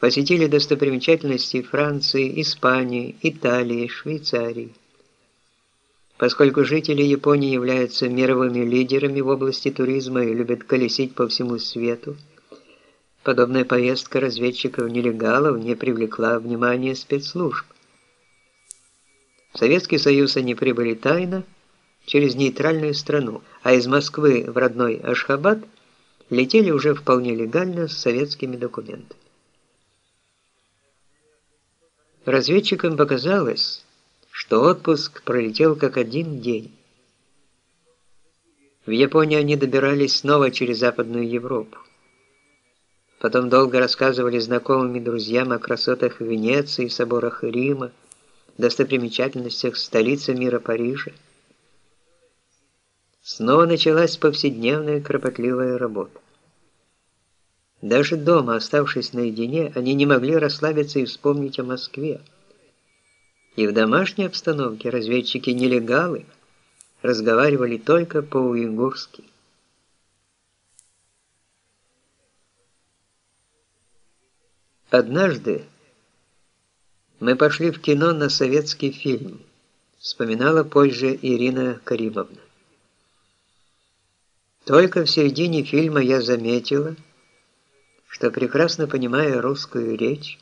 посетили достопримечательности Франции, Испании, Италии, Швейцарии. Поскольку жители Японии являются мировыми лидерами в области туризма и любят колесить по всему свету, подобная поездка разведчиков-нелегалов не привлекла внимания спецслужб. В Советский Союз они прибыли тайно, через нейтральную страну, а из Москвы в родной Ашхабад летели уже вполне легально с советскими документами. Разведчикам показалось, что отпуск пролетел как один день. В Японии они добирались снова через Западную Европу. Потом долго рассказывали знакомым и друзьям о красотах Венеции, соборах Рима, достопримечательностях столицы мира Парижа. Снова началась повседневная кропотливая работа. Даже дома, оставшись наедине, они не могли расслабиться и вспомнить о Москве. И в домашней обстановке разведчики-нелегалы разговаривали только по-уйгурски. Однажды мы пошли в кино на советский фильм, вспоминала позже Ирина Каримовна. Только в середине фильма я заметила, что прекрасно понимая русскую речь,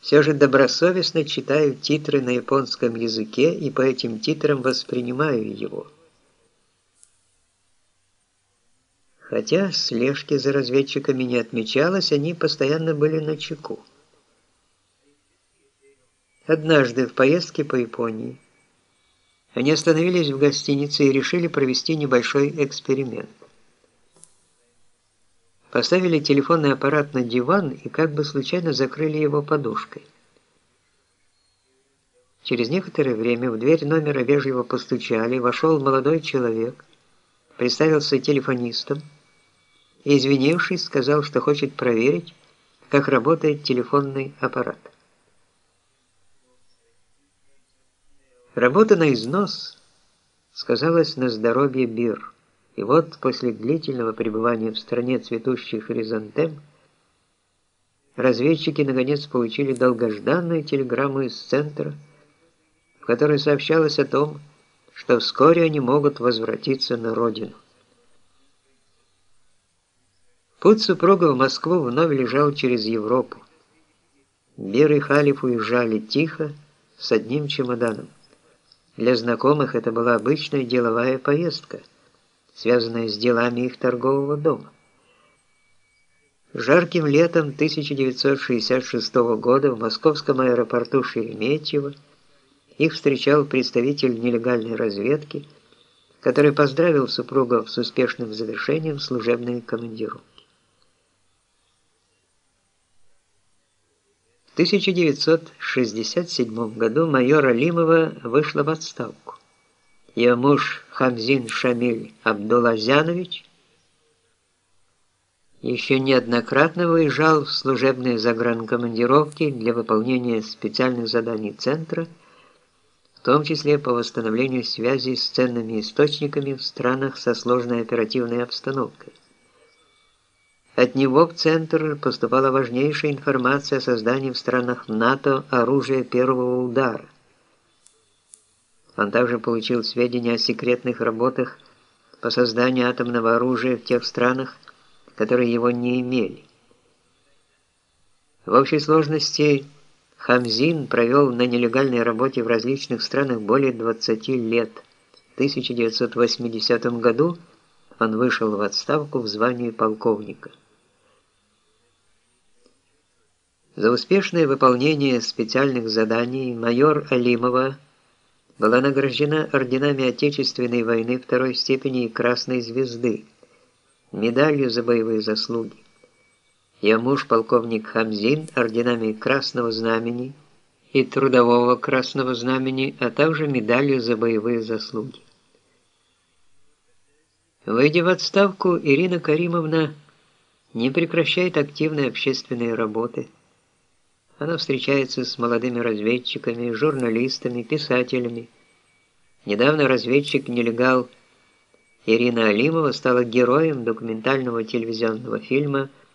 все же добросовестно читаю титры на японском языке и по этим титрам воспринимаю его. Хотя слежки за разведчиками не отмечалось, они постоянно были на чеку. Однажды в поездке по Японии они остановились в гостинице и решили провести небольшой эксперимент. Поставили телефонный аппарат на диван и как бы случайно закрыли его подушкой. Через некоторое время в дверь номера вежливо постучали, вошел молодой человек, представился телефонистом и, извинившись, сказал, что хочет проверить, как работает телефонный аппарат. Работа на износ сказалась на здоровье Бир. И вот после длительного пребывания в стране цветущих хризантем разведчики наконец получили долгожданную телеграмму из центра, в которой сообщалось о том, что вскоре они могут возвратиться на родину. Путь супруга в Москву вновь лежал через Европу. Бир и Халиф уезжали тихо, с одним чемоданом. Для знакомых это была обычная деловая поездка, связанная с делами их торгового дома. Жарким летом 1966 года в московском аэропорту Шереметьево их встречал представитель нелегальной разведки, который поздравил супругов с успешным завершением служебной командировки. 1967 году майор Алимова вышла в отставку. Ее муж Хамзин Шамиль Абдулазянович еще неоднократно выезжал в служебные загранкомандировки для выполнения специальных заданий Центра, в том числе по восстановлению связи с ценными источниками в странах со сложной оперативной обстановкой. От него в Центр поступала важнейшая информация о создании в странах НАТО оружия первого удара. Он также получил сведения о секретных работах по созданию атомного оружия в тех странах, которые его не имели. В общей сложности Хамзин провел на нелегальной работе в различных странах более 20 лет. В 1980 году он вышел в отставку в звании полковника. За успешное выполнение специальных заданий майор Алимова была награждена орденами Отечественной войны второй степени и Красной звезды, медалью за боевые заслуги. Ее муж, полковник Хамзин, орденами Красного Знамени и Трудового Красного Знамени, а также медалью за боевые заслуги. Выйдя в отставку, Ирина Каримовна не прекращает активной общественной работы – она встречается с молодыми разведчиками, журналистами, писателями. Недавно разведчик-нелегал Ирина Алимова стала героем документального телевизионного фильма